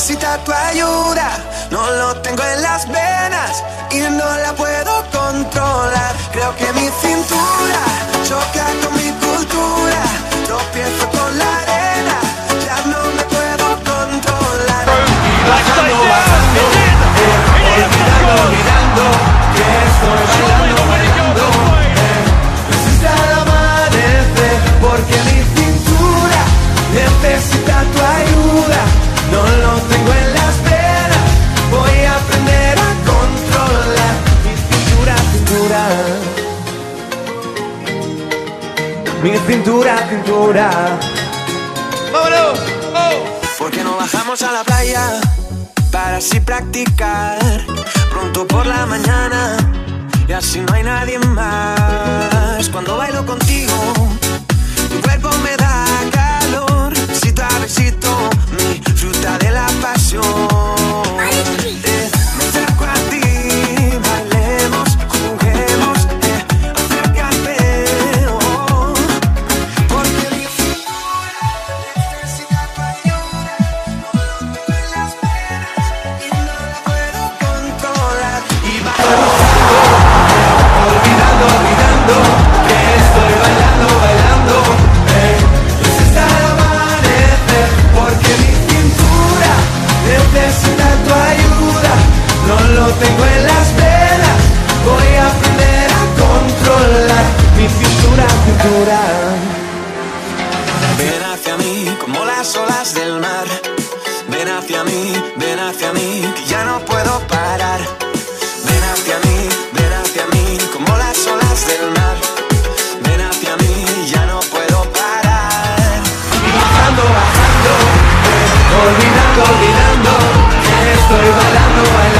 Necesita tu ayuda, no lo tengo en las venas y no la puedo controlar. Creo que mi cintura choca. mi cintura, cintura. ¡Vámonos! ¡Oh! ¿Por qué no bajamos a la playa para así practicar? Pronto por la mañana tengo en las venas, voy a aprender a controlar mi fisura cultural. Ven hacia mí como las olas del mar, ven hacia mí, como las olas del mar, ven hacia mí, ya no puedo parar. Y bajando, bajando, eh, olvidando, olvidando, que estoy bailando, bailando.